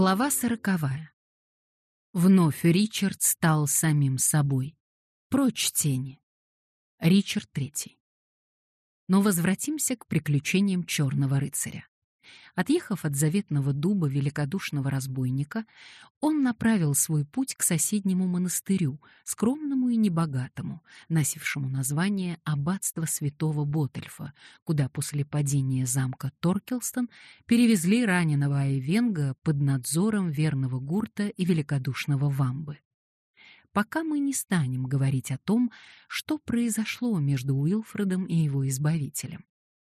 Глава сороковая. Вновь Ричард стал самим собой. Прочь тени. Ричард Третий. Но возвратимся к приключениям черного рыцаря. Отъехав от заветного дуба великодушного разбойника, он направил свой путь к соседнему монастырю, скромному и небогатому, носившему название Аббатства святого Ботельфа, куда после падения замка Торкелстон перевезли раненого Айвенга под надзором верного Гурта и великодушного Вамбы пока мы не станем говорить о том, что произошло между Уилфредом и его избавителем.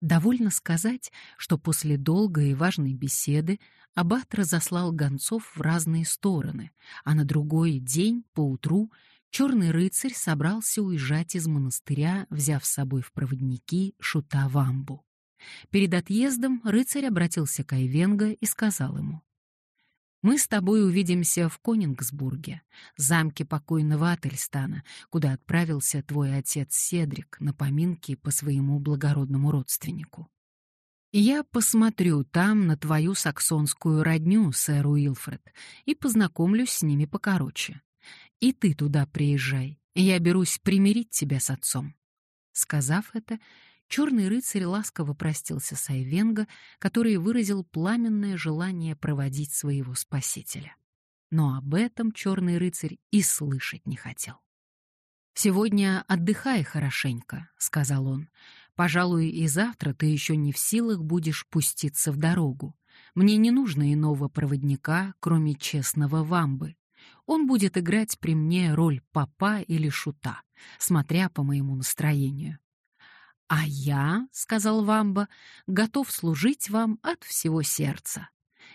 Довольно сказать, что после долгой и важной беседы аббат разослал гонцов в разные стороны, а на другой день, поутру, черный рыцарь собрался уезжать из монастыря, взяв с собой в проводники шута Вамбу. Перед отъездом рыцарь обратился к Айвенго и сказал ему, мы с тобой увидимся в Конингсбурге, замке покойного Ательстана, куда отправился твой отец Седрик на поминки по своему благородному родственнику. Я посмотрю там на твою саксонскую родню, сэр Уилфред, и познакомлюсь с ними покороче. И ты туда приезжай, я берусь примирить тебя с отцом. Сказав это, черный рыцарь ласково простился с Айвенго, который выразил пламенное желание проводить своего спасителя. Но об этом черный рыцарь и слышать не хотел. «Сегодня отдыхай хорошенько», — сказал он. «Пожалуй, и завтра ты еще не в силах будешь пуститься в дорогу. Мне не нужно иного проводника, кроме честного вамбы. Он будет играть при мне роль папа или шута, смотря по моему настроению. «А я, — сказал Вамба, — готов служить вам от всего сердца.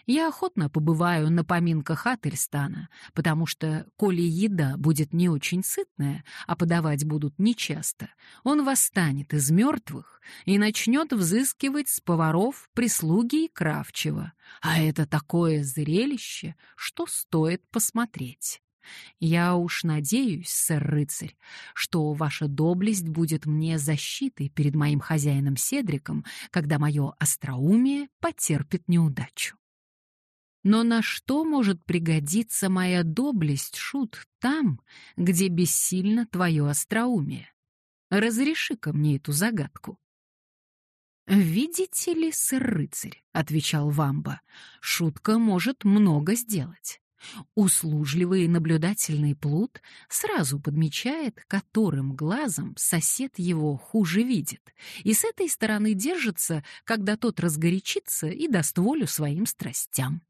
Я охотно побываю на поминках Ательстана, потому что, коли еда будет не очень сытная, а подавать будут нечасто, он восстанет из мертвых и начнет взыскивать с поваров, прислуги и кравчего. А это такое зрелище, что стоит посмотреть. Я уж надеюсь, сэр-рыцарь, что ваша доблесть будет мне защитой перед моим хозяином Седриком, когда мое остроумие потерпит неудачу. Но на что может пригодиться моя доблесть, Шут, там, где бессильно твое остроумие? Разреши-ка мне эту загадку. «Видите ли, сэр-рыцарь», — отвечал Вамба, — «шутка может много сделать. Услужливый и наблюдательный плут сразу подмечает, которым глазом сосед его хуже видит, и с этой стороны держится, когда тот разгорячится и даст волю своим страстям.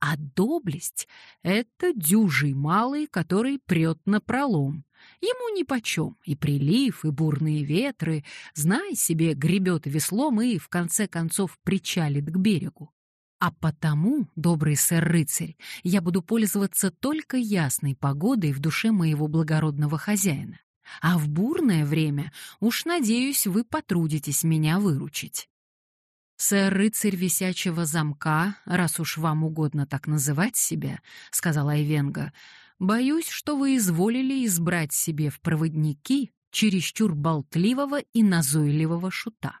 А доблесть — это дюжий малый, который прет на пролом. Ему нипочем и прилив, и бурные ветры, знай себе, гребет веслом и, в конце концов, причалит к берегу. А потому, добрый сэр-рыцарь, я буду пользоваться только ясной погодой в душе моего благородного хозяина. А в бурное время, уж надеюсь, вы потрудитесь меня выручить. «Сэр-рыцарь висячего замка, раз уж вам угодно так называть себя», — сказала Айвенга, — «боюсь, что вы изволили избрать себе в проводники чересчур болтливого и назойливого шута.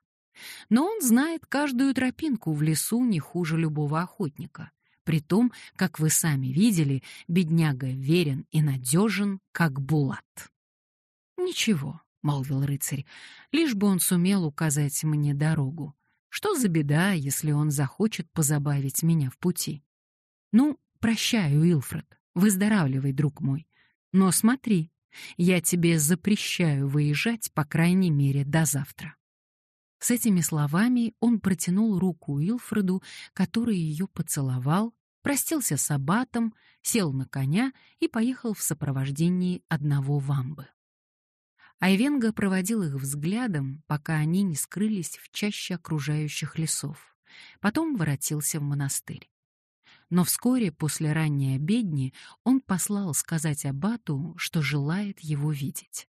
Но он знает каждую тропинку в лесу не хуже любого охотника. Притом, как вы сами видели, бедняга верен и надежен, как булат. «Ничего», — молвил рыцарь, — «лишь бы он сумел указать мне дорогу. Что за беда, если он захочет позабавить меня в пути? Ну, прощай, Уилфред, выздоравливай, друг мой. Но смотри, я тебе запрещаю выезжать, по крайней мере, до завтра. С этими словами он протянул руку Уилфреду, который ее поцеловал, простился с аббатом, сел на коня и поехал в сопровождении одного вамбы. Айвенга проводил их взглядом, пока они не скрылись в чаще окружающих лесов. Потом воротился в монастырь. Но вскоре после ранней обедни он послал сказать аббату, что желает его видеть.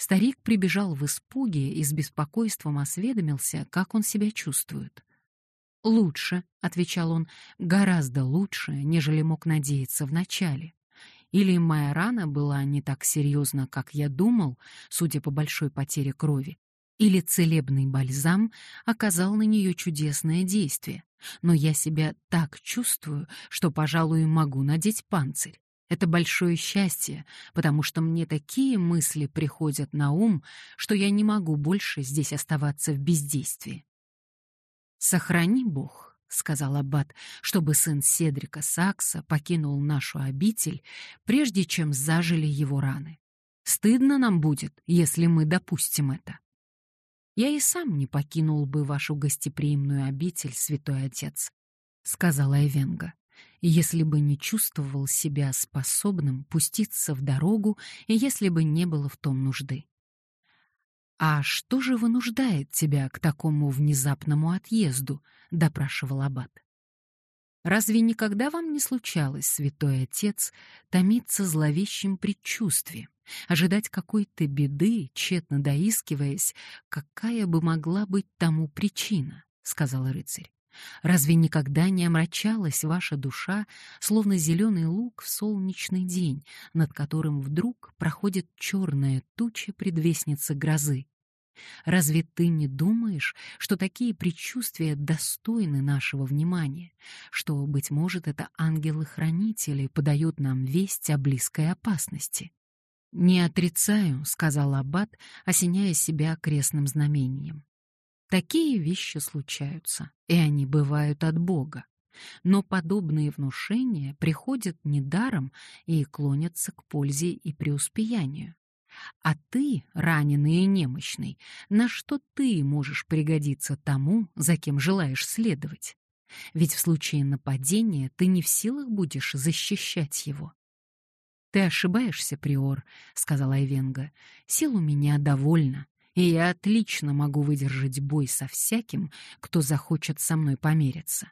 Старик прибежал в испуге и с беспокойством осведомился, как он себя чувствует. «Лучше», — отвечал он, — «гораздо лучше, нежели мог надеяться вначале. Или моя рана была не так серьезна, как я думал, судя по большой потере крови, или целебный бальзам оказал на нее чудесное действие, Но я себя так чувствую, что, пожалуй, могу надеть панцирь. Это большое счастье, потому что мне такие мысли приходят на ум, что я не могу больше здесь оставаться в бездействии. «Сохрани Бог», — сказал Аббат, — «чтобы сын Седрика Сакса покинул нашу обитель, прежде чем зажили его раны. Стыдно нам будет, если мы допустим это». «Я и сам не покинул бы вашу гостеприимную обитель, святой отец», — сказала Эвенга если бы не чувствовал себя способным пуститься в дорогу и если бы не было в том нужды. «А что же вынуждает тебя к такому внезапному отъезду?» — допрашивал Аббат. «Разве никогда вам не случалось, святой отец, томиться зловещим предчувствием, ожидать какой-то беды, тщетно доискиваясь, какая бы могла быть тому причина?» — сказал рыцарь. Разве никогда не омрачалась ваша душа, словно зеленый луг в солнечный день, над которым вдруг проходит черная туча предвестницы грозы? Разве ты не думаешь, что такие предчувствия достойны нашего внимания, что, быть может, это ангелы-хранители подают нам весть о близкой опасности? «Не отрицаю», — сказал Аббат, осеняя себя крестным знамением. Такие вещи случаются, и они бывают от Бога. Но подобные внушения приходят недаром и клонятся к пользе и преуспеянию. А ты, раненый и немощный, на что ты можешь пригодиться тому, за кем желаешь следовать? Ведь в случае нападения ты не в силах будешь защищать его. «Ты ошибаешься, Приор», — сказала Айвенга. «Сил у меня довольно и я отлично могу выдержать бой со всяким, кто захочет со мной помериться.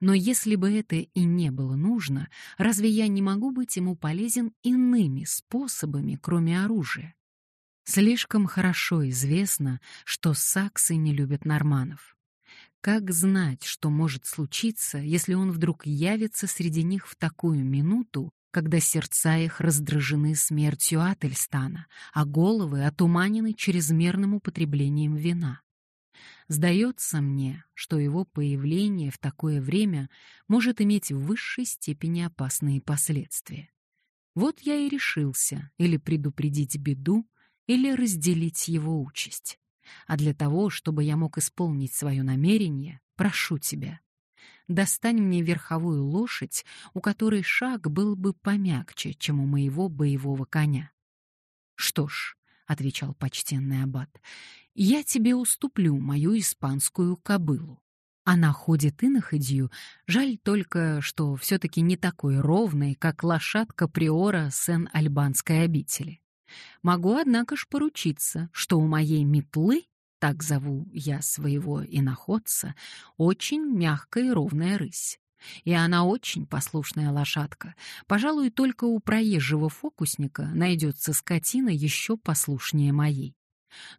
Но если бы это и не было нужно, разве я не могу быть ему полезен иными способами, кроме оружия? Слишком хорошо известно, что саксы не любят норманов. Как знать, что может случиться, если он вдруг явится среди них в такую минуту, когда сердца их раздражены смертью Ательстана, а головы отуманены чрезмерным употреблением вина. Сдается мне, что его появление в такое время может иметь в высшей степени опасные последствия. Вот я и решился или предупредить беду, или разделить его участь. А для того, чтобы я мог исполнить свое намерение, прошу тебя, достань мне верховую лошадь, у которой шаг был бы помягче, чем у моего боевого коня. Что ж, — отвечал почтенный аббат, — я тебе уступлю мою испанскую кобылу. Она ходит и находью, жаль только, что все-таки не такой ровной, как лошадка приора Сен-Альбанской обители. Могу, однако ж, поручиться, что у моей метлы так зову я своего иноходца, очень мягкая и ровная рысь. И она очень послушная лошадка. Пожалуй, только у проезжего фокусника найдется скотина еще послушнее моей.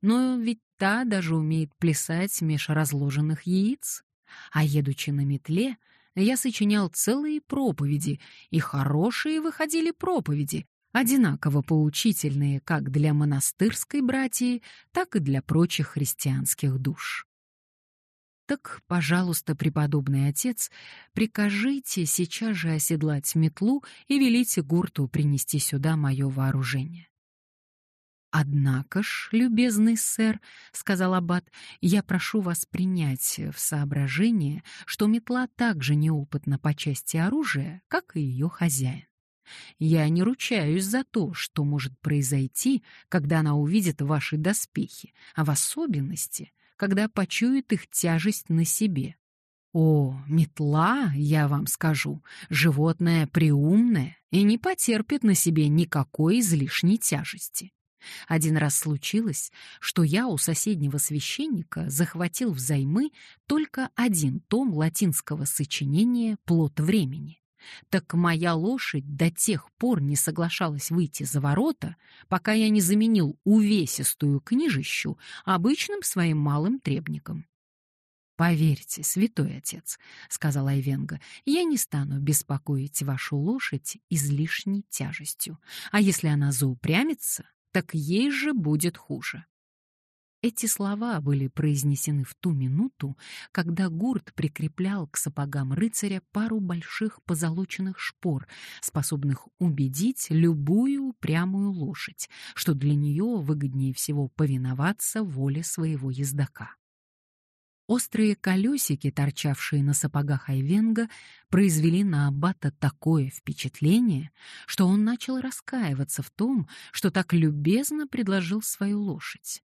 Но ведь та даже умеет плясать меж разложенных яиц. А едучи на метле, я сочинял целые проповеди, и хорошие выходили проповеди, одинаково поучительные как для монастырской братьи, так и для прочих христианских душ. Так, пожалуйста, преподобный отец, прикажите сейчас же оседлать метлу и велите гурту принести сюда мое вооружение. «Однако ж, любезный сэр, — сказал Аббат, — я прошу вас принять в соображение, что метла так же неопытна по части оружия, как и ее хозяин. Я не ручаюсь за то, что может произойти, когда она увидит ваши доспехи, а в особенности, когда почует их тяжесть на себе. О, метла, я вам скажу, животное приумное и не потерпит на себе никакой излишней тяжести. Один раз случилось, что я у соседнего священника захватил взаймы только один том латинского сочинения «Плод времени». Так моя лошадь до тех пор не соглашалась выйти за ворота, пока я не заменил увесистую книжищу обычным своим малым требником. «Поверьте, святой отец», — сказала Айвенга, — «я не стану беспокоить вашу лошадь излишней тяжестью, а если она заупрямится, так ей же будет хуже». Эти слова были произнесены в ту минуту, когда гурт прикреплял к сапогам рыцаря пару больших позолоченных шпор, способных убедить любую упрямую лошадь, что для нее выгоднее всего повиноваться воле своего ездока. Острые колесики, торчавшие на сапогах Айвенга, произвели на аббата такое впечатление, что он начал раскаиваться в том, что так любезно предложил свою лошадь.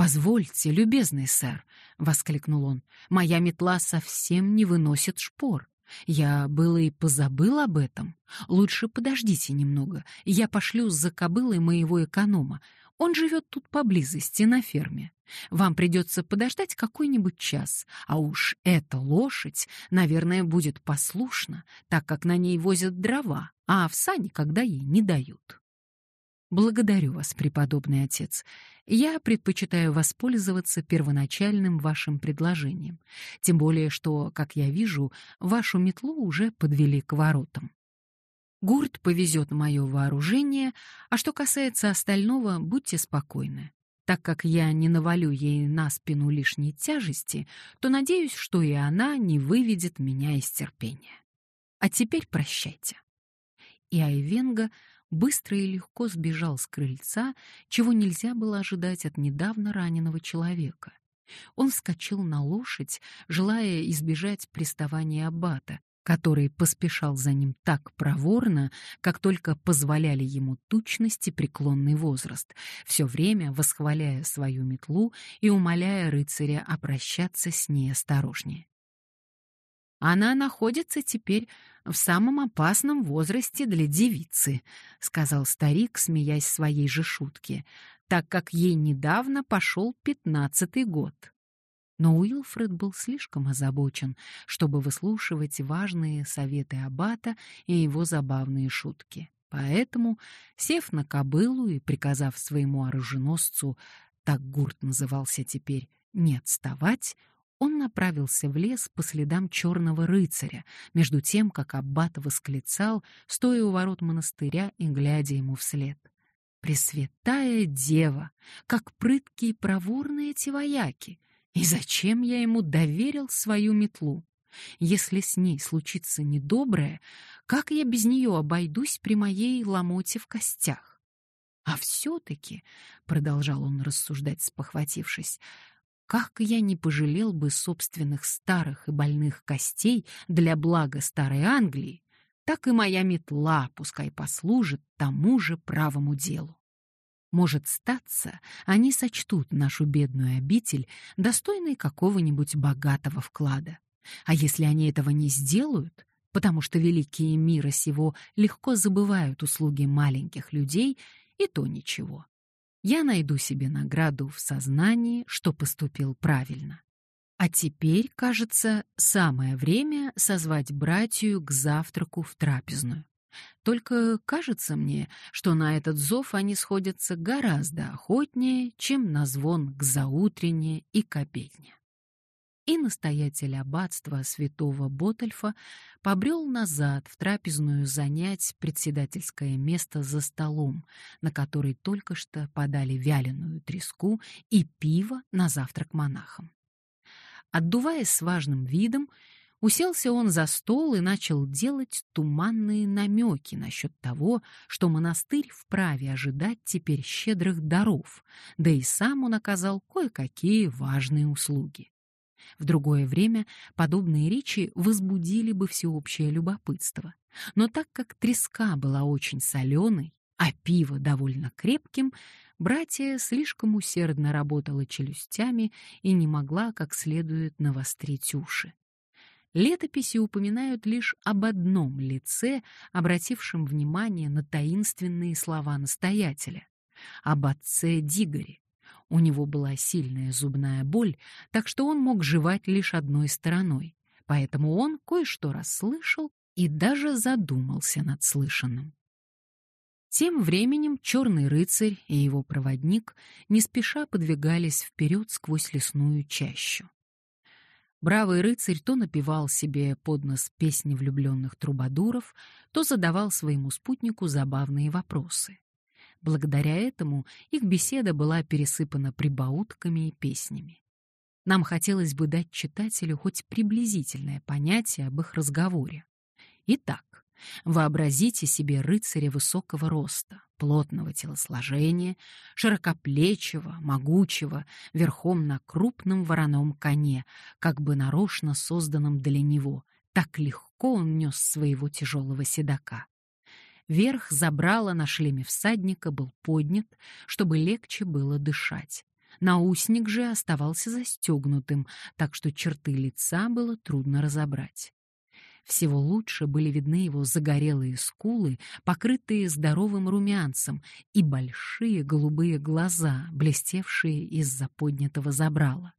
«Позвольте, любезный сэр», — воскликнул он, — «моя метла совсем не выносит шпор. Я было и позабыл об этом. Лучше подождите немного, я пошлю за кобылой моего эконома. Он живет тут поблизости, на ферме. Вам придется подождать какой-нибудь час, а уж эта лошадь, наверное, будет послушна, так как на ней возят дрова, а овса никогда ей не дают. Благодарю вас, преподобный отец. Я предпочитаю воспользоваться первоначальным вашим предложением, тем более что, как я вижу, вашу метлу уже подвели к воротам. Гурт повезет мое вооружение, а что касается остального, будьте спокойны. Так как я не навалю ей на спину лишней тяжести, то надеюсь, что и она не выведет меня из терпения. А теперь прощайте. И Айвенга быстро и легко сбежал с крыльца, чего нельзя было ожидать от недавно раненого человека. Он вскочил на лошадь, желая избежать приставания аббата, который поспешал за ним так проворно, как только позволяли ему тучность и преклонный возраст, все время восхваляя свою метлу и умоляя рыцаря обращаться с ней осторожнее. Она находится теперь в самом опасном возрасте для девицы, сказал старик, смеясь своей же шутке, так как ей недавно пошел пятнадцатый год. Но Уилфред был слишком озабочен, чтобы выслушивать важные советы аббата и его забавные шутки. Поэтому, сев на кобылу и приказав своему оруженосцу, так гурт назывался теперь, не отставать, он направился в лес по следам черного рыцаря, между тем, как аббат восклицал, стоя у ворот монастыря и глядя ему вслед. «Пресвятая дева! Как прыткие и проворные эти вояки! И зачем я ему доверил свою метлу? Если с ней случится недоброе, как я без нее обойдусь при моей ломоте в костях? А все-таки, — продолжал он рассуждать, спохватившись, как я не пожалел бы собственных старых и больных костей для блага старой Англии, так и моя метла пускай послужит тому же правому делу. Может статься, они сочтут нашу бедную обитель достойной какого-нибудь богатого вклада. А если они этого не сделают, потому что великие мира сего легко забывают услуги маленьких людей, и то ничего я найду себе награду в сознании, что поступил правильно. А теперь, кажется, самое время созвать братью к завтраку в трапезную. Только кажется мне, что на этот зов они сходятся гораздо охотнее, чем на звон к заутренне и к обедне и настоятель аббатства святого Ботальфа побрел назад в трапезную занять председательское место за столом, на который только что подали вяленую треску и пиво на завтрак монахам. Отдуваясь с важным видом, уселся он за стол и начал делать туманные намеки насчет того, что монастырь вправе ожидать теперь щедрых даров, да и сам он оказал кое-какие важные услуги. В другое время подобные речи возбудили бы всеобщее любопытство. Но так как треска была очень соленой, а пиво довольно крепким, братья слишком усердно работала челюстями и не могла как следует навострить уши. Летописи упоминают лишь об одном лице, обратившем внимание на таинственные слова настоятеля, об отце Дигоре, у него была сильная зубная боль, так что он мог жевать лишь одной стороной, поэтому он кое-что расслышал и даже задумался над слышанным. Тем временем черный рыцарь и его проводник не спеша подвигались вперед сквозь лесную чащу. Бравый рыцарь то напевал себе под нос песни влюбленных трубадуров, то задавал своему спутнику забавные вопросы. Благодаря этому их беседа была пересыпана прибаутками и песнями. Нам хотелось бы дать читателю хоть приблизительное понятие об их разговоре. Итак, Вообразите себе рыцаря высокого роста, плотного телосложения, широкоплечего, могучего, верхом на крупном вороном коне, как бы нарочно созданном для него. Так легко он нес своего тяжелого седока. Верх забрала на шлеме всадника был поднят, чтобы легче было дышать. Наусник же оставался застегнутым, так что черты лица было трудно разобрать. Всего лучше были видны его загорелые скулы, покрытые здоровым румянцем, и большие голубые глаза, блестевшие из-за поднятого забрала.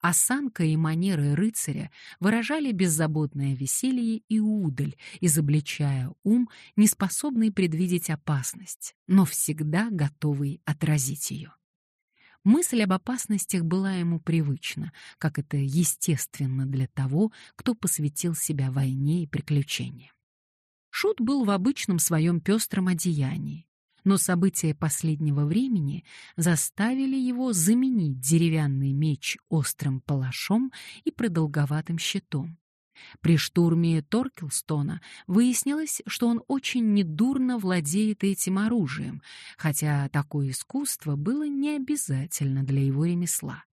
Осанка и манеры рыцаря выражали беззаботное веселье и удаль, изобличая ум, неспособный предвидеть опасность, но всегда готовый отразить ее. Мысль об опасностях была ему привычна, как это естественно для того, кто посвятил себя войне и приключениям. Шут был в обычном своем пестром одеянии, но события последнего времени заставили его заменить деревянный меч острым палашом и продолговатым щитом. При штурме Торкелстона выяснилось, что он очень недурно владеет этим оружием, хотя такое искусство было не обязательно для его ремесла.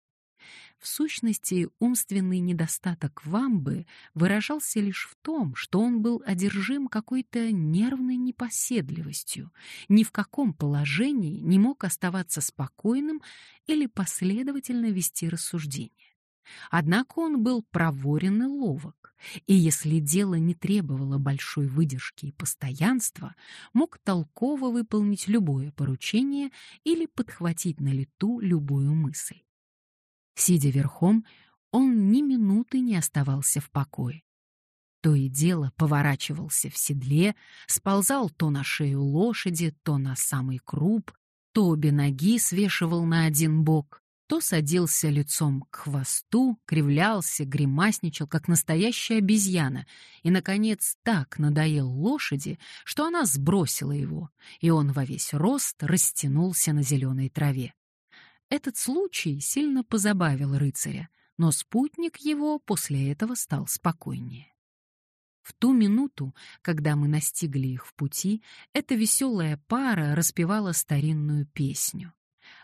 В сущности, умственный недостаток Вамбы выражался лишь в том, что он был одержим какой-то нервной непоседливостью, ни в каком положении не мог оставаться спокойным или последовательно вести рассуждения. Однако он был проворен и ловок, и если дело не требовало большой выдержки и постоянства, мог толково выполнить любое поручение или подхватить на лету любую мысль. Сидя верхом, он ни минуты не оставался в покое. То и дело поворачивался в седле, сползал то на шею лошади, то на самый круп, то обе ноги свешивал на один бок, то садился лицом к хвосту, кривлялся, гримасничал, как настоящая обезьяна, и, наконец, так надоел лошади, что она сбросила его, и он во весь рост растянулся на зеленой траве. Этот случай сильно позабавил рыцаря, но спутник его после этого стал спокойнее. В ту минуту, когда мы настигли их в пути, эта веселая пара распевала старинную песню.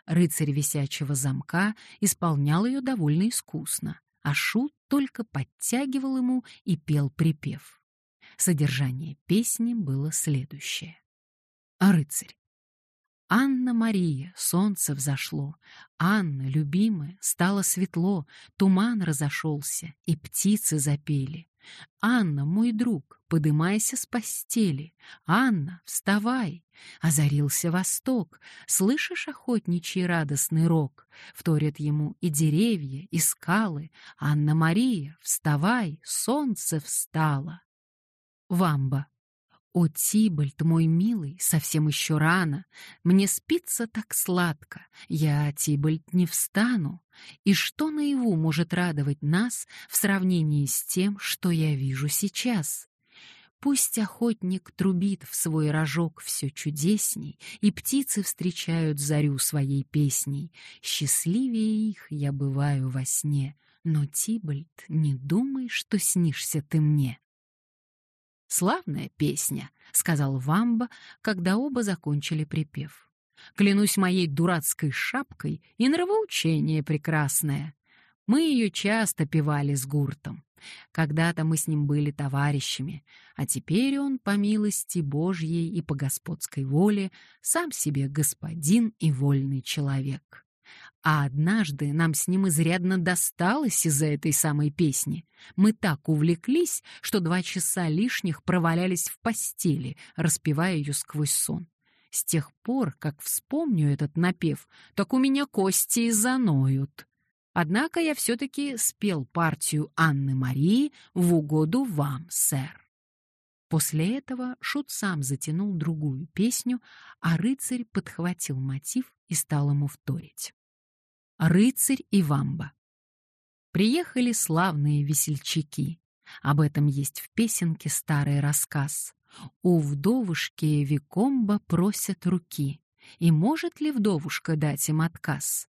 Рыцарь висячего замка исполнял ее довольно искусно, а Шут только подтягивал ему и пел припев. Содержание песни было следующее. А рыцарь. Анна-Мария, солнце взошло. Анна, любимая, стало светло, туман разошелся, и птицы запели. «Анна, мой друг, подымайся с постели. Анна, вставай!» Озарился восток. Слышишь охотничий радостный рок? Вторят ему и деревья, и скалы. «Анна-Мария, вставай, солнце встало!» Вамба. «О, Тибальт, мой милый, совсем еще рано. Мне спится так сладко. Я, Тибальт, не встану. И что наяву может радовать нас в сравнении с тем, что я вижу сейчас?» Пусть охотник трубит в свой рожок все чудесней, И птицы встречают зарю своей песней. Счастливее их я бываю во сне, Но, Тибальт, не думай, что снишься ты мне. «Славная песня», — сказал Вамба, когда оба закончили припев. «Клянусь моей дурацкой шапкой и нравоучение прекрасное. Мы ее часто певали с гуртом. Когда-то мы с ним были товарищами, а теперь он, по милости Божьей и по господской воле, сам себе господин и вольный человек. А однажды нам с ним изрядно досталось из-за этой самой песни. Мы так увлеклись, что два часа лишних провалялись в постели, распевая ее сквозь сон. С тех пор, как вспомню этот напев, так у меня кости и заноют. Однако я все-таки спел партию Анны Марии в угоду вам, сэр. После этого Шут сам затянул другую песню, а рыцарь подхватил мотив и стал ему вторить. Рыцарь и вамба. Приехали славные весельчаки. Об этом есть в песенке старый рассказ. У вдовушки Викомба просят руки. И может ли вдовушка дать им отказ?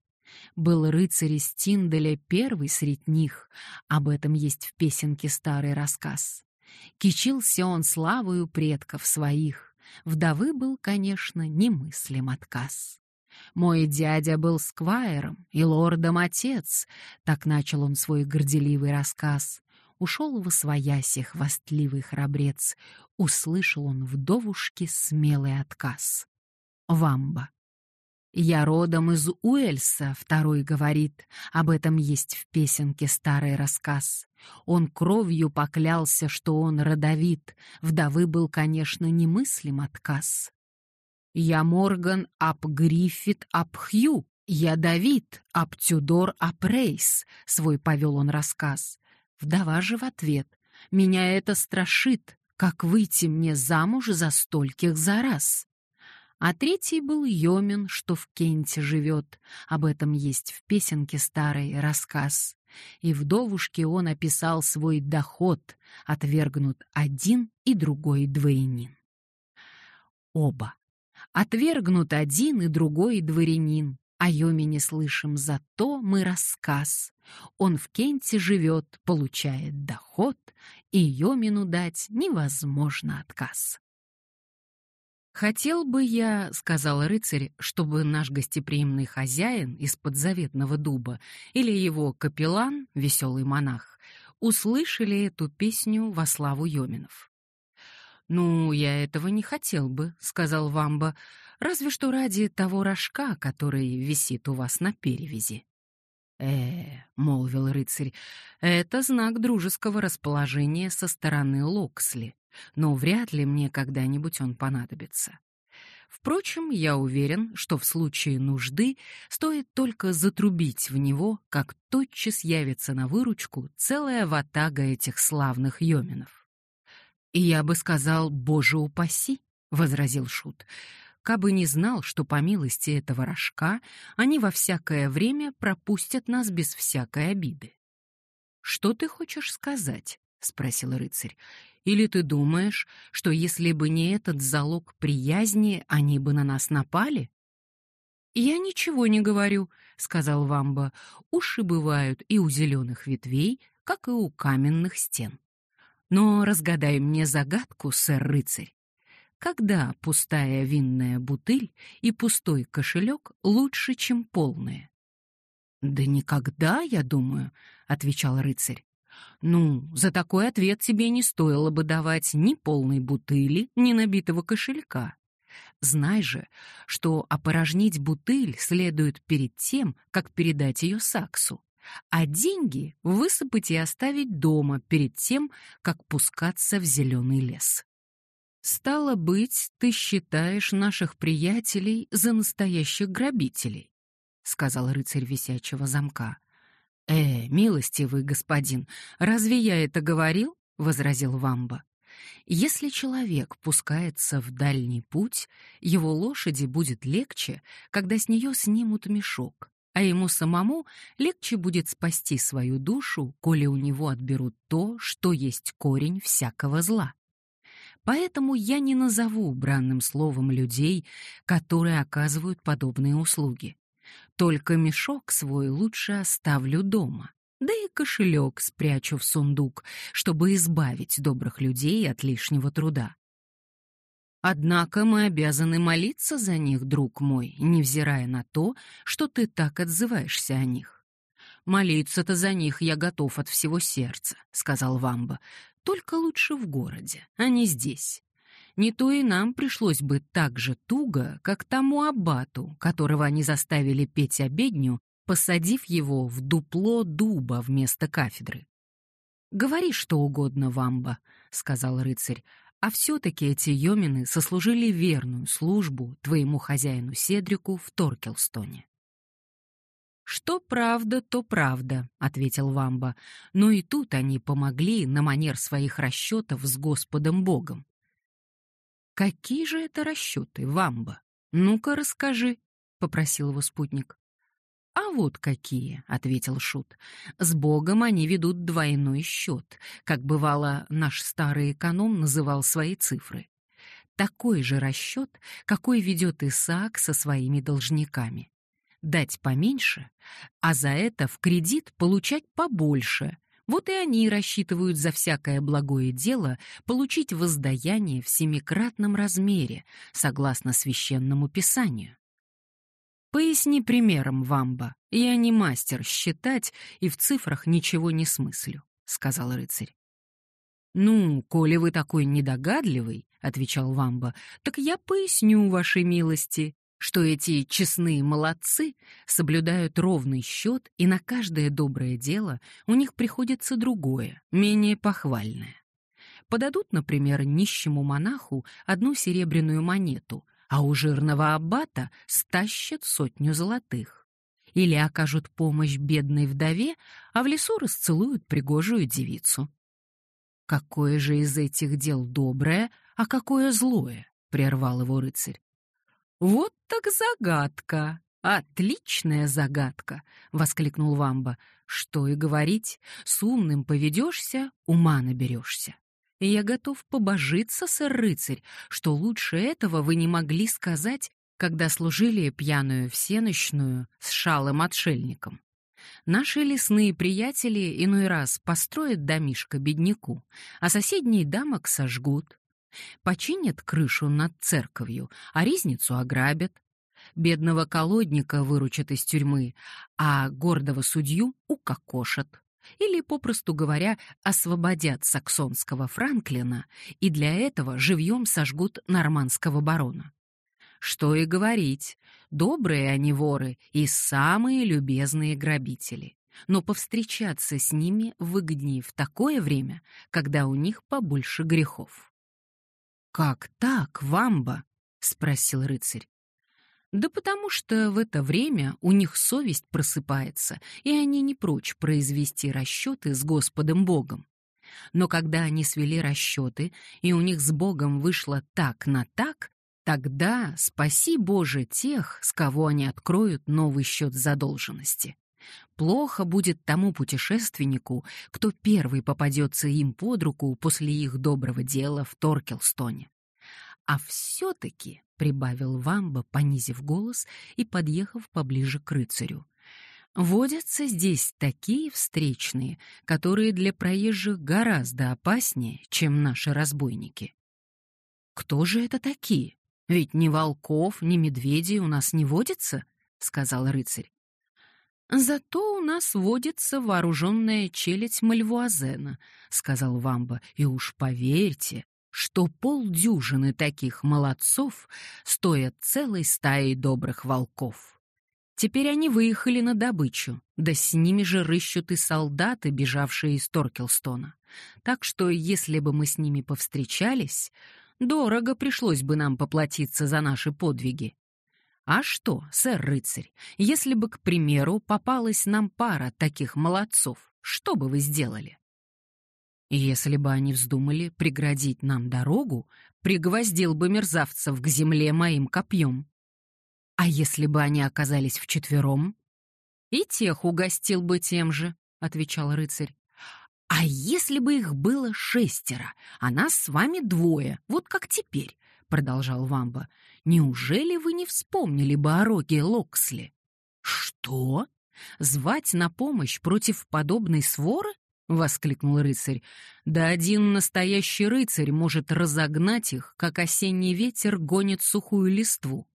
Был рыцарь из Тинделя первый средь них, об этом есть в песенке старый рассказ. Кичился он славою предков своих, вдовы был, конечно, немыслим отказ. Мой дядя был сквайром и лордом отец, так начал он свой горделивый рассказ. Ушел во свояси хвастливый храбрец, услышал он вдовушке смелый отказ. Вамба. «Я родом из Уэльса», — второй говорит. Об этом есть в песенке старый рассказ. Он кровью поклялся, что он родовит. Вдовы был, конечно, немыслим отказ. «Я Морган ап Гриффит ап Хью», «Я Давид, ап Тюдор, ап Рейс», — свой повел он рассказ. Вдова же в ответ. «Меня это страшит, как выйти мне замуж за стольких за раз?» а третий был йомен, что в Кенте живет. Об этом есть в песенке старый рассказ. И вдовушке он описал свой доход, отвергнут один и другой дворянин. Оба. Отвергнут один и другой дворянин. О Йомине слышим, зато мы рассказ. Он в Кенте живет, получает доход, и Йомину дать невозможно отказ. «Хотел бы я, — сказал рыцарь, — чтобы наш гостеприимный хозяин из-под заветного дуба или его капеллан, веселый монах, услышали эту песню во славу Йоминов». «Ну, я этого не хотел бы», — сказал Вамба, — «разве что ради того рожка, который висит у вас на перевязи». «Э, — молвил рыцарь, — это знак дружеского расположения со стороны Локсли но вряд ли мне когда-нибудь он понадобится. Впрочем, я уверен, что в случае нужды стоит только затрубить в него, как тотчас явится на выручку целая ватага этих славных йоминов. «И я бы сказал, боже упаси!» — возразил Шут. «Кабы не знал, что по милости этого рожка они во всякое время пропустят нас без всякой обиды». «Что ты хочешь сказать?» — спросил рыцарь. Или ты думаешь, что если бы не этот залог приязни, они бы на нас напали? Я ничего не говорю, сказал Вамба. Уши бывают и у зеленых ветвей, как и у каменных стен. Но разгадай мне загадку, сэр рыцарь. Когда пустая винная бутыль и пустой кошелек лучше, чем полные? Да никогда, я думаю, отвечал рыцарь. Ну, за такой ответ тебе не стоило бы давать ни полной бутыли, ни набитого кошелька. Знай же, что опорожнить бутыль следует перед тем, как передать ее Саксу, а деньги высыпать и оставить дома перед тем, как пускаться в зеленый лес. Стало быть, ты считаешь наших приятелей за настоящих грабителей, сказал рыцарь висячего замка. «Э, милостивый господин, разве я это говорил?» — возразил Вамба. «Если человек пускается в дальний путь, его лошади будет легче, когда с нее снимут мешок, а ему самому легче будет спасти свою душу, коли у него отберут то, что есть корень всякого зла. Поэтому я не назову бранным словом людей, которые оказывают подобные услуги. Только мешок свой лучше оставлю дома, да и кошелек спрячу в сундук, чтобы избавить добрых людей от лишнего труда. Однако мы обязаны молиться за них, друг мой, невзирая на то, что ты так отзываешься о них. Молиться-то за них я готов от всего сердца, сказал Вамба. Только лучше в городе, а не здесь. Не то и нам пришлось бы так же туго, как тому аббату, которого они заставили петь обедню, посадив его в дупло дуба вместо кафедры. «Говори что угодно, Вамба», — сказал рыцарь, «а все-таки эти йомины сослужили верную службу твоему хозяину Седрику в Торкелстоне». «Что правда, то правда», — ответил Вамба, «но и тут они помогли на манер своих расчетов с Господом Богом. Какие же это расчеты, Вамба? Ну-ка расскажи, попросил его спутник. А вот какие, ответил шут. С Богом они ведут двойной счет, как бывало наш старый эконом называл свои цифры. такой же расчет, какой ведет Исаак со своими должниками. Дать поменьше, а за это в кредит получать побольше. Вот и они рассчитывают за всякое благое дело получить воздаяние в семикратном размере, согласно священному писанию. Поясни примером, Вамба. Я не мастер считать и в цифрах ничего не смыслю, сказал рыцарь. Ну, коли вы такой недогадливый, отвечал Вамба, так я поясню вашей милости, что эти честные молодцы соблюдают ровный счет, и на каждое доброе дело у них приходится другое, менее похвальное. Подадут, например, нищему монаху одну серебряную монету, а у жирного аббата стащат сотню золотых. Или окажут помощь бедной вдове, а в лесу расцелуют пригожую девицу. «Какое же из этих дел доброе, а какое злое?» — прервал его рыцарь. «Вот так загадка! Отличная загадка!» — воскликнул Вамба. «Что и говорить, с умным поведешься, ума наберешься я готов побожиться, сэр-рыцарь, что лучше этого вы не могли сказать, когда служили пьяную всеночную с шалым отшельником. Наши лесные приятели иной раз построят домишко бедняку, а соседний дамок сожгут. Починят крышу над церковью, а ризницу ограбят. Бедного колодника выручат из тюрьмы, а гордого судью укокошат или, попросту говоря, освободят саксонского Франклина и для этого живьем сожгут нормандского барона. Что и говорить, добрые они воры и самые любезные грабители. Но повстречаться с ними выгоднее в такое время, когда у них побольше грехов. «Как так, Вамба?» — спросил рыцарь. Да потому что в это время у них совесть просыпается, и они не прочь произвести расчеты с Господом Богом. Но когда они свели расчеты, и у них с Богом вышло так на так, тогда спаси, Боже, тех, с кого они откроют новый счет задолженности. Плохо будет тому путешественнику, кто первый попадется им под руку после их доброго дела в Торкелстоне. А все-таки, — прибавил Вамба, понизив голос и подъехав поближе к рыцарю, — водятся здесь такие встречные, которые для проезжих гораздо опаснее, чем наши разбойники. Кто же это такие? Ведь ни волков, ни медведей у нас не водится, — сказал рыцарь. «Зато у нас водится вооруженная челядь Мальвуазена», — сказал Вамба, — «и уж поверьте, что полдюжины таких молодцов стоят целой стаей добрых волков. Теперь они выехали на добычу, да с ними же рыщут и солдаты, бежавшие из Торкелстона. Так что, если бы мы с ними повстречались, дорого пришлось бы нам поплатиться за наши подвиги. А что, сэр-рыцарь, если бы, к примеру, попалась нам пара таких молодцов, что бы вы сделали? Если бы они вздумали преградить нам дорогу, пригвоздил бы мерзавцев к земле моим копьем. А если бы они оказались вчетвером? И тех угостил бы тем же, — отвечал рыцарь. А если бы их было шестеро, а нас с вами двое, вот как теперь, — продолжал Вамба, — неужели вы не вспомнили бы о роге Локсли? Что? Звать на помощь против подобной своры? — воскликнул рыцарь. «Да один настоящий рыцарь может разогнать их, как осенний ветер гонит сухую листву».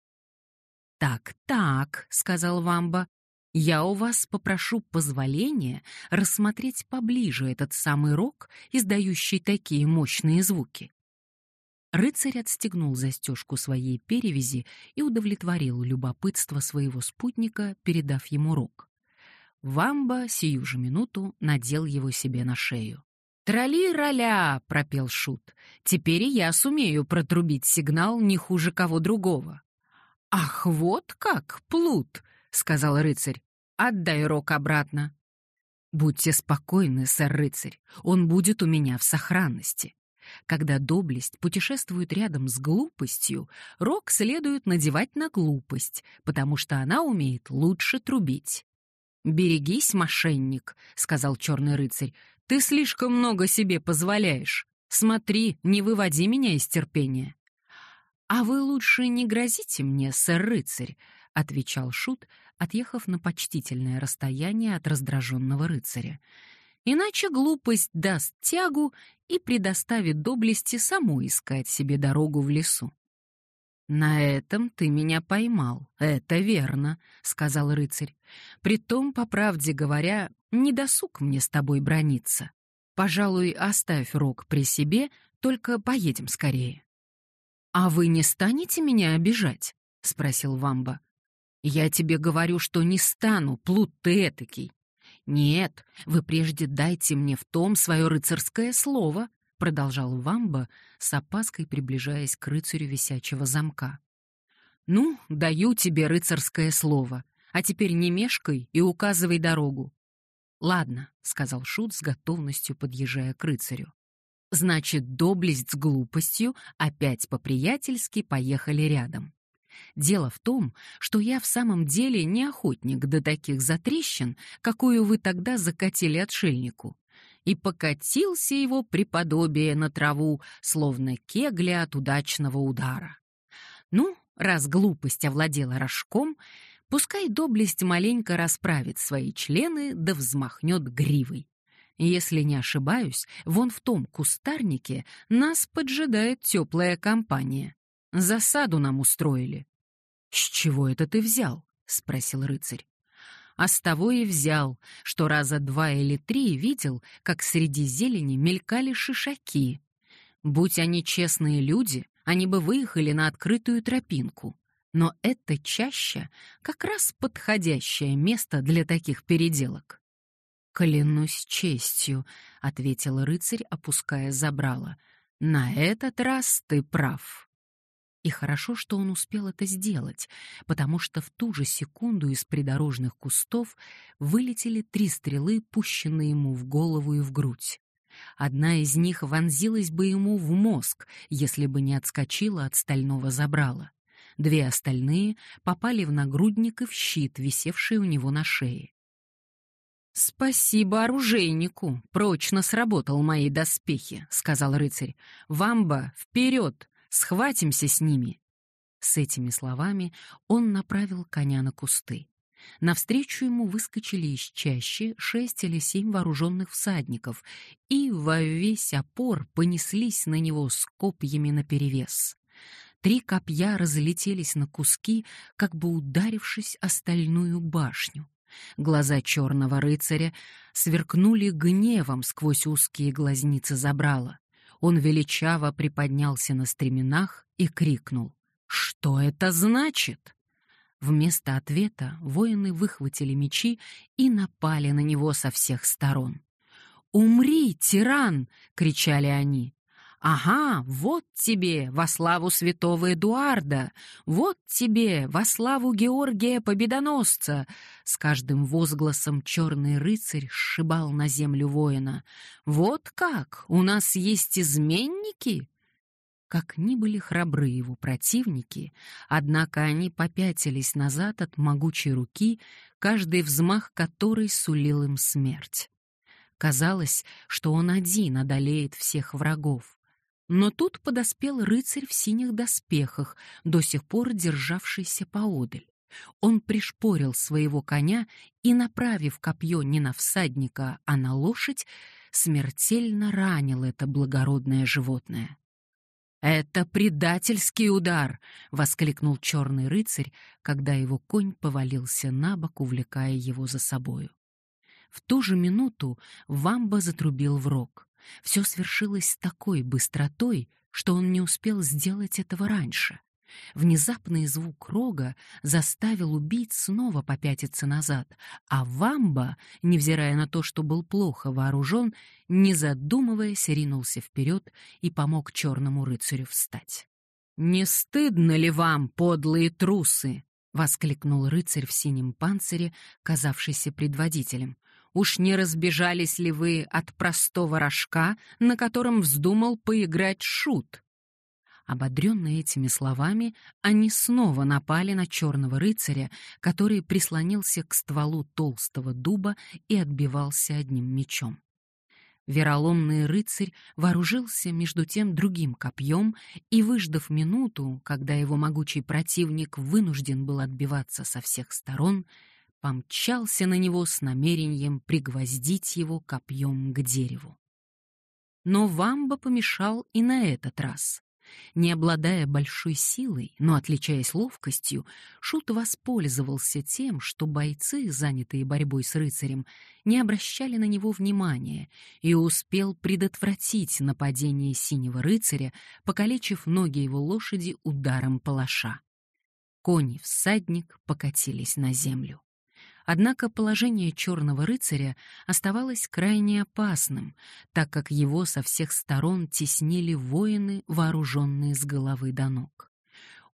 «Так, так», — сказал Вамба, — «я у вас попрошу позволения рассмотреть поближе этот самый рог, издающий такие мощные звуки». Рыцарь отстегнул застежку своей перевязи и удовлетворил любопытство своего спутника, передав ему рог. Вамба сию же минуту надел его себе на шею. «Трали-роля!» — пропел Шут. «Теперь я сумею протрубить сигнал не хуже кого другого». «Ах, вот как, плут!» — сказал рыцарь. «Отдай рог обратно». «Будьте спокойны, сэр-рыцарь, он будет у меня в сохранности. Когда доблесть путешествует рядом с глупостью, рог следует надевать на глупость, потому что она умеет лучше трубить. «Берегись, мошенник», — сказал черный рыцарь. «Ты слишком много себе позволяешь. Смотри, не выводи меня из терпения». «А вы лучше не грозите мне, сэр-рыцарь», — отвечал Шут, отъехав на почтительное расстояние от раздраженного рыцаря. «Иначе глупость даст тягу и предоставит доблести саму искать себе дорогу в лесу». «На этом ты меня поймал, это верно», — сказал рыцарь. «Притом, по правде говоря, не досуг мне с тобой брониться. Пожалуй, оставь рог при себе, только поедем скорее». «А вы не станете меня обижать?» — спросил Вамба. «Я тебе говорю, что не стану, плут ты этакий». «Нет, вы прежде дайте мне в том свое рыцарское слово», — продолжал Вамба, с опаской приближаясь к рыцарю висячего замка. «Ну, даю тебе рыцарское слово, а теперь не мешкай и указывай дорогу». «Ладно», — сказал Шут с готовностью, подъезжая к рыцарю. «Значит, доблесть с глупостью опять по-приятельски поехали рядом. Дело в том, что я в самом деле не охотник до таких затрещин, какую вы тогда закатили отшельнику. И покатился его преподобие на траву, словно кегля от удачного удара. Ну, раз глупость овладела рожком, пускай доблесть маленько расправит свои члены да взмахнет гривой. Если не ошибаюсь, вон в том кустарнике нас поджидает теплая компания. Засаду нам устроили. «С чего это ты взял?» — спросил рыцарь. А с того и взял, что раза два или три видел, как среди зелени мелькали шишаки. Будь они честные люди, они бы выехали на открытую тропинку. Но это чаще как раз подходящее место для таких переделок. «Клянусь честью», — ответил рыцарь, опуская забрало. «На этот раз ты прав». И хорошо, что он успел это сделать, потому что в ту же секунду из придорожных кустов вылетели три стрелы, пущенные ему в голову и в грудь. Одна из них вонзилась бы ему в мозг, если бы не отскочила от стального забрала. Две остальные попали в нагрудник и в щит, висевший у него на шее. «Спасибо оружейнику, прочно сработал мои доспехи», — сказал рыцарь. «Вамба, вперед! Схватимся с ними!» С этими словами он направил коня на кусты. Навстречу ему выскочили из чащи шесть или семь вооруженных всадников и во весь опор понеслись на него с копьями наперевес. Три копья разлетелись на куски, как бы ударившись о стальную башню. Глаза черного рыцаря сверкнули гневом сквозь узкие глазницы забрала. Он величаво приподнялся на стременах и крикнул. «Что это значит?» Вместо ответа воины выхватили мечи и напали на него со всех сторон. «Умри, тиран!» — кричали они. Ага, вот тебе во славу святого Эдуарда, вот тебе во славу Георгия Победоносца. С каждым возгласом черный рыцарь сшибал на землю воина. Вот как, у нас есть изменники? Как ни были храбры его противники, однако они попятились назад от могучей руки, каждый взмах которой сулил им смерть. Казалось, что он один одолеет всех врагов. Но тут подоспел рыцарь в синих доспехах, до сих пор державшийся поодаль. Он пришпорил своего коня и, направив копье не на всадника, а на лошадь, смертельно ранил это благородное животное. «Это предательский удар!» — воскликнул черный рыцарь, когда его конь повалился на бок, увлекая его за собою. В ту же минуту Вамба затрубил в рог. Все свершилось с такой быстротой, что он не успел сделать этого раньше. Внезапный звук рога заставил убийц снова попятиться назад, а Вамба, невзирая на то, что был плохо вооружен, не задумываясь, ринулся вперед и помог черному рыцарю встать. «Не стыдно ли вам, подлые трусы?» — воскликнул рыцарь в синем панцире, казавшийся предводителем. Уж не разбежались ли вы от простого рожка, на котором вздумал поиграть шут? Ободренные этими словами, они снова напали на черного рыцаря, который прислонился к стволу толстого дуба и отбивался одним мечом. Вероломный рыцарь вооружился между тем другим копьем и, выждав минуту, когда его могучий противник вынужден был отбиваться со всех сторон, помчался на него с намерением пригвоздить его копьем к дереву. Но Вамба помешал и на этот раз. Не обладая большой силой, но отличаясь ловкостью, Шут воспользовался тем, что бойцы, занятые борьбой с рыцарем, не обращали на него внимания и успел предотвратить нападение синего рыцаря, покалечив ноги его лошади ударом палаша. Кони-всадник покатились на землю. Однако положение черного рыцаря оставалось крайне опасным, так как его со всех сторон теснили воины, вооруженные с головы до ног.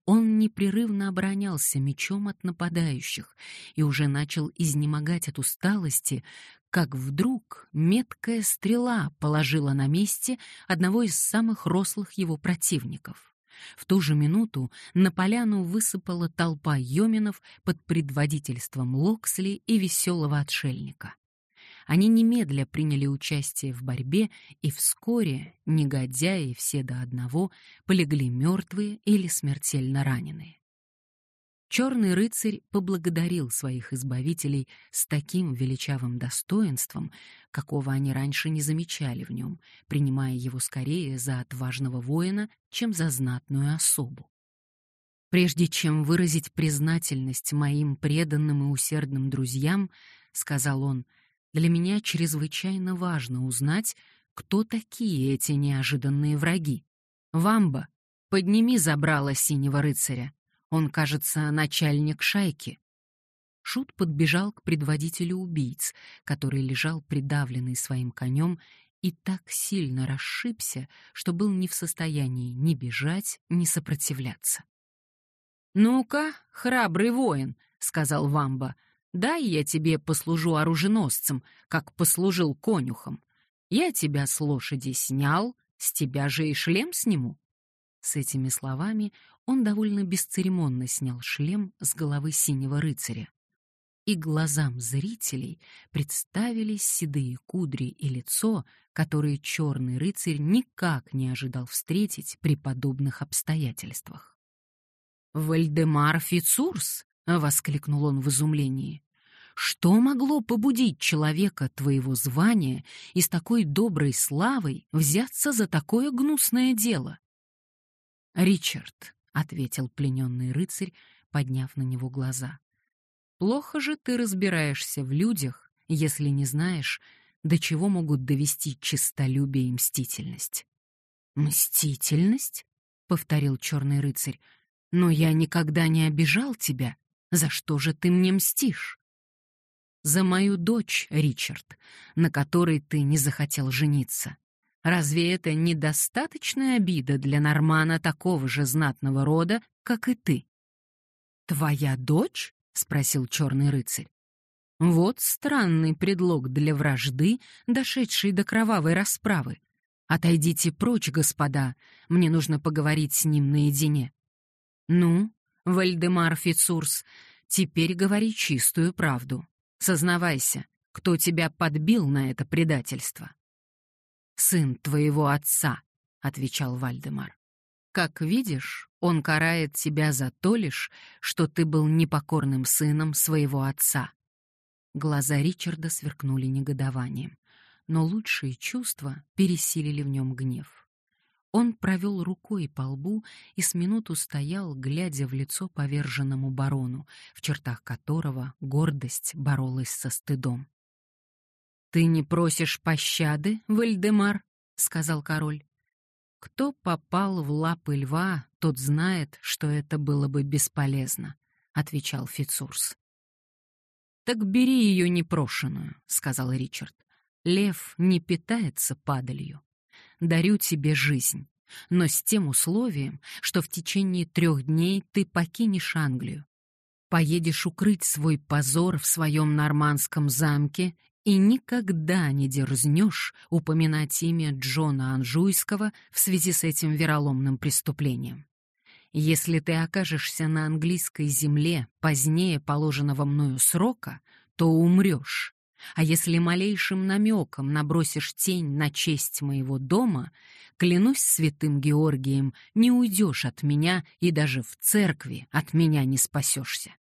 Он непрерывно оборонялся мечом от нападающих и уже начал изнемогать от усталости, как вдруг меткая стрела положила на месте одного из самых рослых его противников. В ту же минуту на поляну высыпала толпа йоминов под предводительством Локсли и веселого отшельника. Они немедля приняли участие в борьбе, и вскоре негодяи все до одного полегли мертвые или смертельно раненые. Черный рыцарь поблагодарил своих избавителей с таким величавым достоинством, какого они раньше не замечали в нем, принимая его скорее за отважного воина, чем за знатную особу. «Прежде чем выразить признательность моим преданным и усердным друзьям, — сказал он, — для меня чрезвычайно важно узнать, кто такие эти неожиданные враги. Вамба, подними забрало синего рыцаря. Он, кажется, начальник шайки. Шут подбежал к предводителю убийц, который лежал придавленный своим конем и так сильно расшибся, что был не в состоянии ни бежать, ни сопротивляться. «Ну-ка, храбрый воин», — сказал Вамба, — «дай я тебе послужу оруженосцем, как послужил конюхом. Я тебя с лошади снял, с тебя же и шлем сниму». С этими словами он довольно бесцеремонно снял шлем с головы синего рыцаря. И глазам зрителей представились седые кудри и лицо, которые черный рыцарь никак не ожидал встретить при подобных обстоятельствах. «Вальдемар Фицурс!» — воскликнул он в изумлении. «Что могло побудить человека твоего звания и с такой доброй славой взяться за такое гнусное дело?» «Ричард», ответил плененный рыцарь, подняв на него глаза. Плохо же ты разбираешься в людях, если не знаешь, до чего могут довести честолюбие и мстительность. Мстительность? повторил черный рыцарь. Но я никогда не обижал тебя. За что же ты мне мстишь? За мою дочь, Ричард, на которой ты не захотел жениться. Разве это недостаточная обида для Нормана такого же знатного рода, как и ты? Твоя дочь? спросил черный рыцарь. Вот странный предлог для вражды, дошедшей до кровавой расправы. Отойдите прочь, господа, мне нужно поговорить с ним наедине. Ну, Вальдемар Фицурс, теперь говори чистую правду. Сознавайся, кто тебя подбил на это предательство сын твоего отца», — отвечал Вальдемар. «Как видишь, он карает тебя за то лишь, что ты был непокорным сыном своего отца». Глаза Ричарда сверкнули негодованием, но лучшие чувства пересилили в нем гнев. Он провел рукой по лбу и с минуту стоял, глядя в лицо поверженному барону, в чертах которого гордость боролась со стыдом. «Ты не просишь пощады, Вальдемар?» — сказал король. «Кто попал в лапы льва, тот знает, что это было бы бесполезно», — отвечал Фицурс. «Так бери ее непрошенную», — сказал Ричард. «Лев не питается падалью. Дарю тебе жизнь, но с тем условием, что в течение трех дней ты покинешь Англию. Поедешь укрыть свой позор в своем нормандском замке и никогда не дерзнешь упоминать имя Джона Анжуйского в связи с этим вероломным преступлением. Если ты окажешься на английской земле позднее положенного мною срока, то умрешь, А если малейшим намеком набросишь тень на честь моего дома, клянусь святым Георгием, не уйдешь от меня и даже в церкви от меня не спасешься.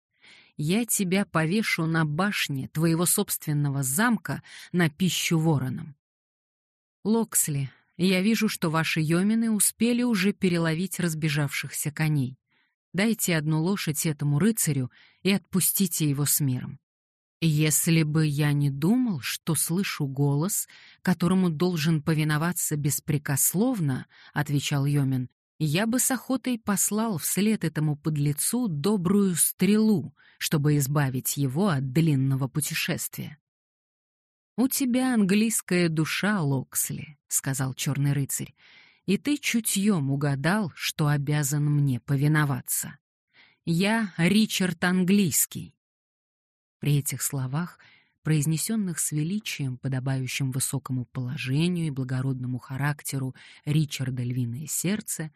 Я тебя повешу на башне твоего собственного замка на пищу воронам. Локсли, я вижу, что ваши йомины успели уже переловить разбежавшихся коней. Дайте одну лошадь этому рыцарю и отпустите его с миром. Если бы я не думал, что слышу голос, которому должен повиноваться беспрекословно, отвечал Йомин, я бы с охотой послал вслед этому подлецу добрую стрелу, чтобы избавить его от длинного путешествия. «У тебя английская душа, Локсли», — сказал черный рыцарь, «и ты чутьем угадал, что обязан мне повиноваться. Я Ричард Английский». При этих словах, произнесенных с величием, подобающим высокому положению и благородному характеру Ричарда Львиное Сердце,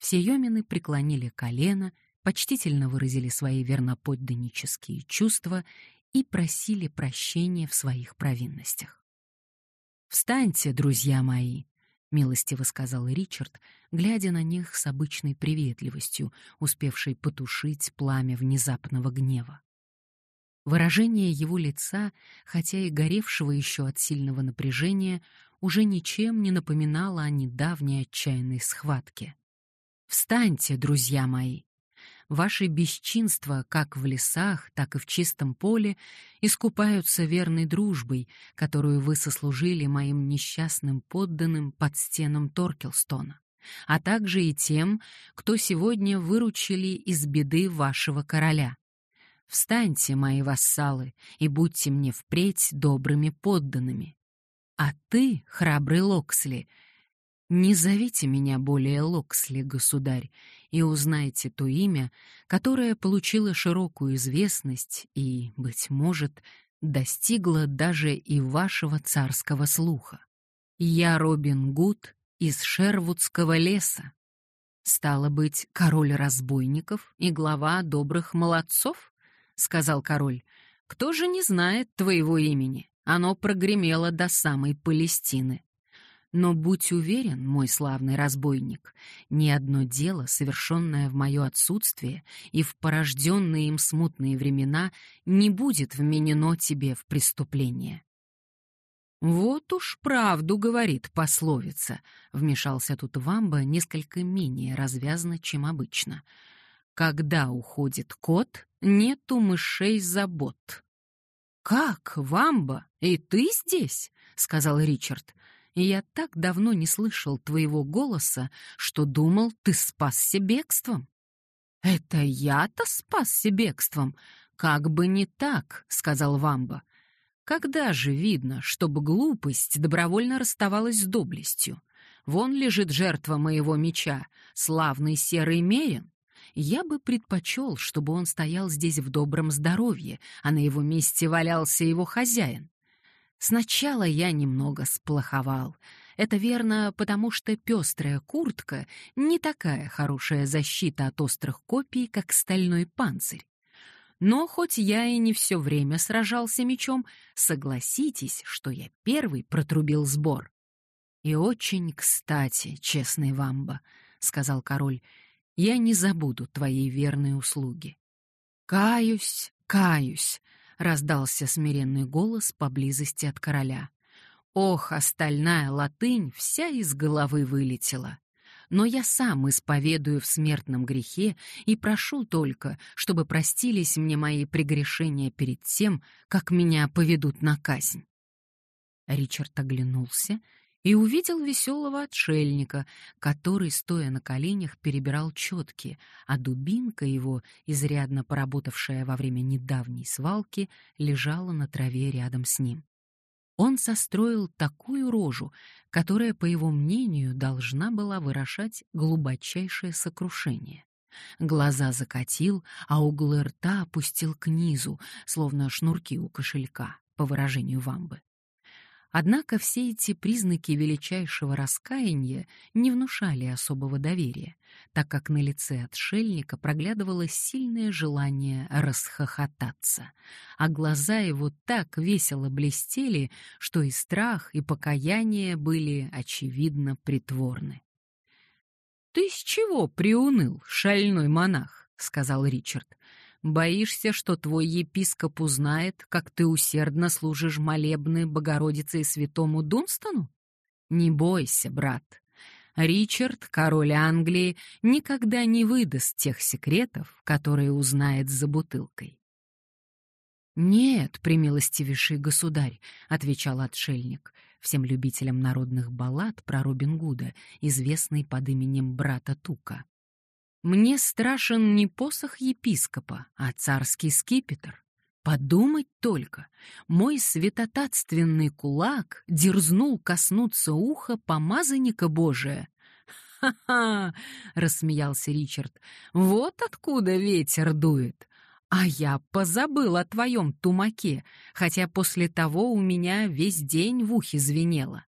все йомины преклонили колено, почтительно выразили свои верноподданнические чувства и просили прощения в своих провинностях. «Встаньте, друзья мои!» — милостиво сказал Ричард, глядя на них с обычной приветливостью, успевшей потушить пламя внезапного гнева. Выражение его лица, хотя и горевшего еще от сильного напряжения, уже ничем не напоминало о недавней отчаянной схватке. «Встаньте, друзья мои! Ваши бесчинства, как в лесах, так и в чистом поле, искупаются верной дружбой, которую вы сослужили моим несчастным подданным под стенам Торкелстона, а также и тем, кто сегодня выручили из беды вашего короля. Встаньте, мои вассалы, и будьте мне впредь добрыми подданными. А ты, храбрый Локсли, не зовите меня более Локсли, государь, и узнайте то имя, которое получило широкую известность и, быть может, достигло даже и вашего царского слуха. Я Робин Гуд из Шервудского леса. Стало быть, король разбойников и глава добрых молодцов? сказал король. Кто же не знает твоего имени? Оно прогремело до самой Палестины. Но будь уверен, мой славный разбойник, ни одно дело, совершенное в мое отсутствие и в порожденные им смутные времена, не будет вменено тебе в преступление. «Вот уж правду говорит пословица», — вмешался тут Вамба несколько менее развязно, чем обычно. «Когда уходит кот, нету мышей забот». «Как, Вамба, и ты здесь?» — сказал Ричард и я так давно не слышал твоего голоса, что думал, ты спасся бегством». «Это я-то спасся бегством? Как бы не так», — сказал Вамба. «Когда же видно, чтобы глупость добровольно расставалась с доблестью? Вон лежит жертва моего меча, славный серый мерин. Я бы предпочел, чтобы он стоял здесь в добром здоровье, а на его месте валялся его хозяин. Сначала я немного сплоховал. Это верно, потому что пестрая куртка не такая хорошая защита от острых копий, как стальной панцирь. Но хоть я и не все время сражался мечом, согласитесь, что я первый протрубил сбор. «И очень кстати, честный Вамба», — сказал король, — «я не забуду твоей верной услуги». «Каюсь, каюсь», раздался смиренный голос поблизости от короля. Ох, остальная латынь вся из головы вылетела. Но я сам исповедую в смертном грехе и прошу только, чтобы простились мне мои прегрешения перед тем, как меня поведут на казнь. Ричард оглянулся и увидел веселого отшельника, который, стоя на коленях, перебирал четки, а дубинка его, изрядно поработавшая во время недавней свалки, лежала на траве рядом с ним. Он состроил такую рожу, которая, по его мнению, должна была выражать глубочайшее сокрушение. Глаза закатил, а углы рта опустил к низу, словно шнурки у кошелька, по выражению вамбы. Однако все эти признаки величайшего раскаяния не внушали особого доверия, так как на лице отшельника проглядывало сильное желание расхохотаться, а глаза его так весело блестели, что и страх, и покаяние были, очевидно, притворны. «Ты с чего приуныл, шальной монах?» — сказал Ричард. Боишься, что твой епископ узнает, как ты усердно служишь молебны Богородице и святому Дунстону? Не бойся, брат. Ричард, король Англии, никогда не выдаст тех секретов, которые узнает за бутылкой. «Нет, примилостивейший государь», — отвечал отшельник, всем любителям народных баллад про Робин Гуда, известный под именем брата Тука. Мне страшен не посох епископа, а царский скипетр. Подумать только, мой святотатственный кулак дерзнул коснуться уха помазанника Божия. «Ха-ха!» — рассмеялся Ричард. «Вот откуда ветер дует! А я позабыл о твоем тумаке, хотя после того у меня весь день в ухе звенело.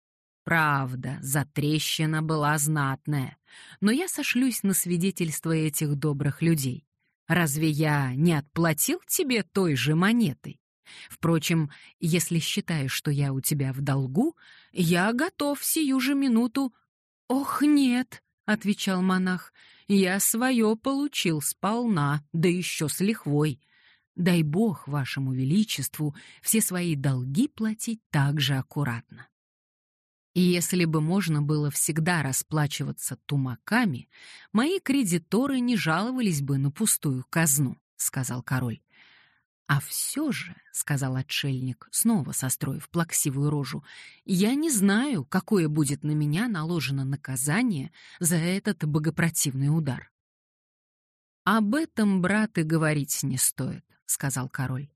Правда, затрещина была знатная, но я сошлюсь на свидетельство этих добрых людей. Разве я не отплатил тебе той же монетой? Впрочем, если считаешь, что я у тебя в долгу, я готов сию же минуту. Ох, нет, отвечал монах. Я свое получил сполна, да еще с лихвой. Дай Бог вашему величеству все свои долги платить так же аккуратно. И если бы можно было всегда расплачиваться тумаками, мои кредиторы не жаловались бы на пустую казну, сказал король. А все же, сказал отшельник, снова состроив плаксивую рожу, я не знаю, какое будет на меня наложено наказание за этот богопротивный удар. Об этом, брат, и говорить не стоит, сказал король.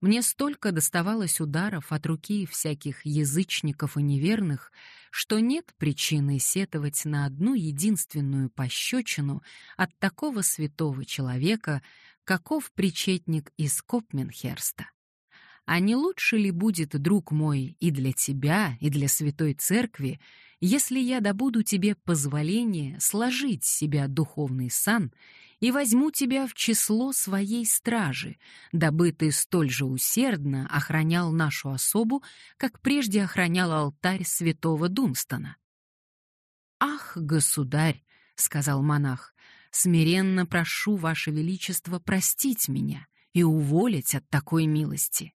Мне столько доставалось ударов от руки всяких язычников и неверных, что нет причины сетовать на одну единственную пощечину от такого святого человека, каков причетник из Копменхерста. А не лучше ли будет, друг мой, и для тебя, и для Святой Церкви, если я добуду тебе позволение сложить себя духовный сан и возьму тебя в число своей стражи, дабы ты столь же усердно охранял нашу особу, как прежде охранял алтарь святого Дунстона. «Ах, государь!» — сказал монах, — «смиренно прошу, ваше величество, простить меня и уволить от такой милости.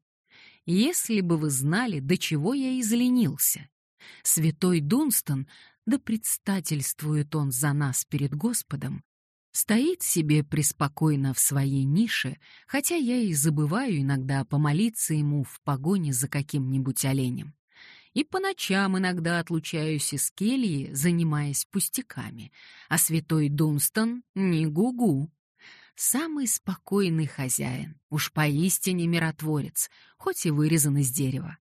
Если бы вы знали, до чего я изленился. Святой Дунстон, да предстательствует он за нас перед Господом, Стоит себе преспокойно в своей нише, хотя я и забываю иногда помолиться ему в погоне за каким-нибудь оленем. И по ночам иногда отлучаюсь из кельи, занимаясь пустяками, а святой Дунстон — не гугу. Самый спокойный хозяин, уж поистине миротворец, хоть и вырезан из дерева.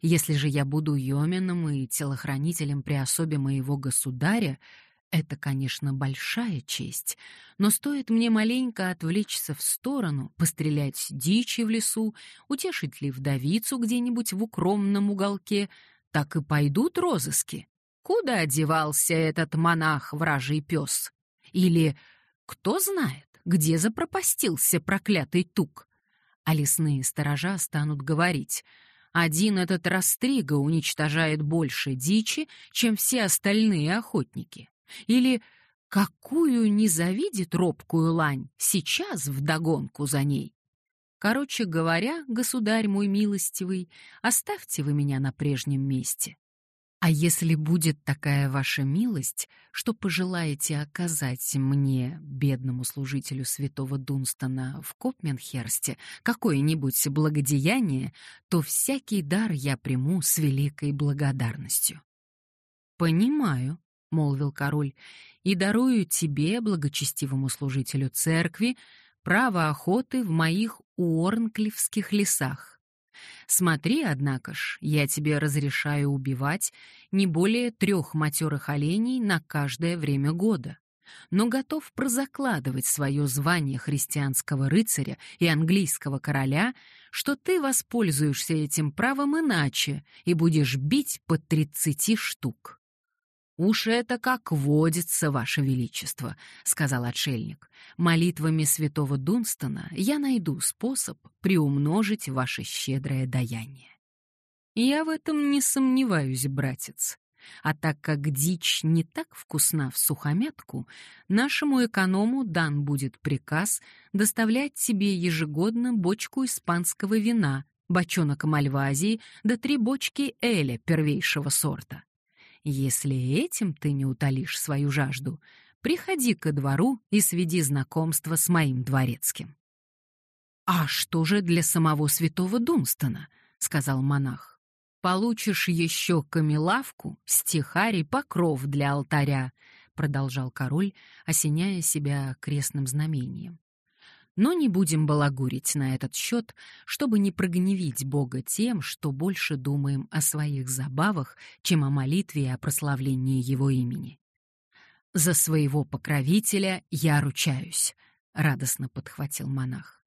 Если же я буду йоменом и телохранителем при особе моего государя, это, конечно, большая честь, но стоит мне маленько отвлечься в сторону, пострелять дичи в лесу, утешить ли вдовицу где-нибудь в укромном уголке, так и пойдут розыски. Куда одевался этот монах, вражий пес? Или кто знает, где запропастился проклятый тук? А лесные сторожа станут говорить — один этот растрига уничтожает больше дичи, чем все остальные охотники. Или какую не завидит робкую лань, сейчас вдогонку за ней. Короче говоря, государь мой милостивый, оставьте вы меня на прежнем месте. А если будет такая ваша милость, что пожелаете оказать мне, бедному служителю святого Дунстона в Копменхерсте, какое-нибудь благодеяние, то всякий дар я приму с великой благодарностью. Понимаю, молвил король, и дарую тебе, благочестивому служителю церкви, право охоты в моих уорнклифских лесах. Смотри, однако ж, я тебе разрешаю убивать не более трех матерых оленей на каждое время года. но готов прозакладывать свое звание христианского рыцаря и английского короля, что ты воспользуешься этим правом иначе и будешь бить по тридцати штук. «Уж это как водится, Ваше Величество», — сказал отшельник. «Молитвами святого Дунстона я найду способ приумножить ваше щедрое даяние». «Я в этом не сомневаюсь, братец. А так как дичь не так вкусна в сухомятку, нашему эконому дан будет приказ доставлять тебе ежегодно бочку испанского вина, бочонок мальвазии да три бочки эля первейшего сорта. Если этим ты не утолишь свою жажду, приходи ко двору и сведи знакомство с моим дворецким. «А что же для самого святого Дунстона?» — сказал монах. Получишь еще камелавку, стихарий, покров для алтаря, продолжал король, осеняя себя крестным знамением. Но не будем балагурить на этот счет, чтобы не прогневить Бога тем, что больше думаем о своих забавах, чем о молитве и о прославлении Его имени. «За своего покровителя я ручаюсь», — радостно подхватил монах.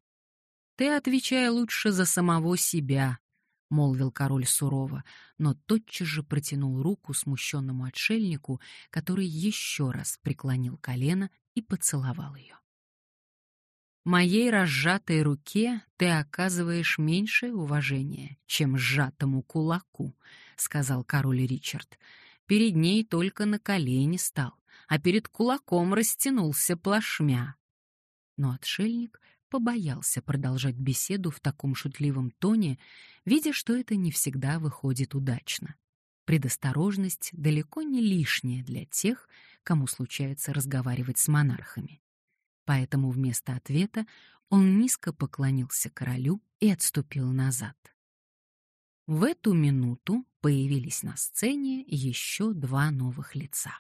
«Ты отвечай лучше за самого себя», — молвил король сурово, но тотчас же протянул руку смущенному отшельнику, который еще раз преклонил колено и поцеловал ее. «Моей разжатой руке ты оказываешь меньшее уважение, чем сжатому кулаку», — сказал король Ричард. «Перед ней только на колени стал, а перед кулаком растянулся плашмя». Но отшельник побоялся продолжать беседу в таком шутливом тоне, видя, что это не всегда выходит удачно. Предосторожность далеко не лишняя для тех, кому случается разговаривать с монархами. Поэтому вместо ответа он низко поклонился королю и отступил назад. В эту минуту появились на сцене еще два новых лица.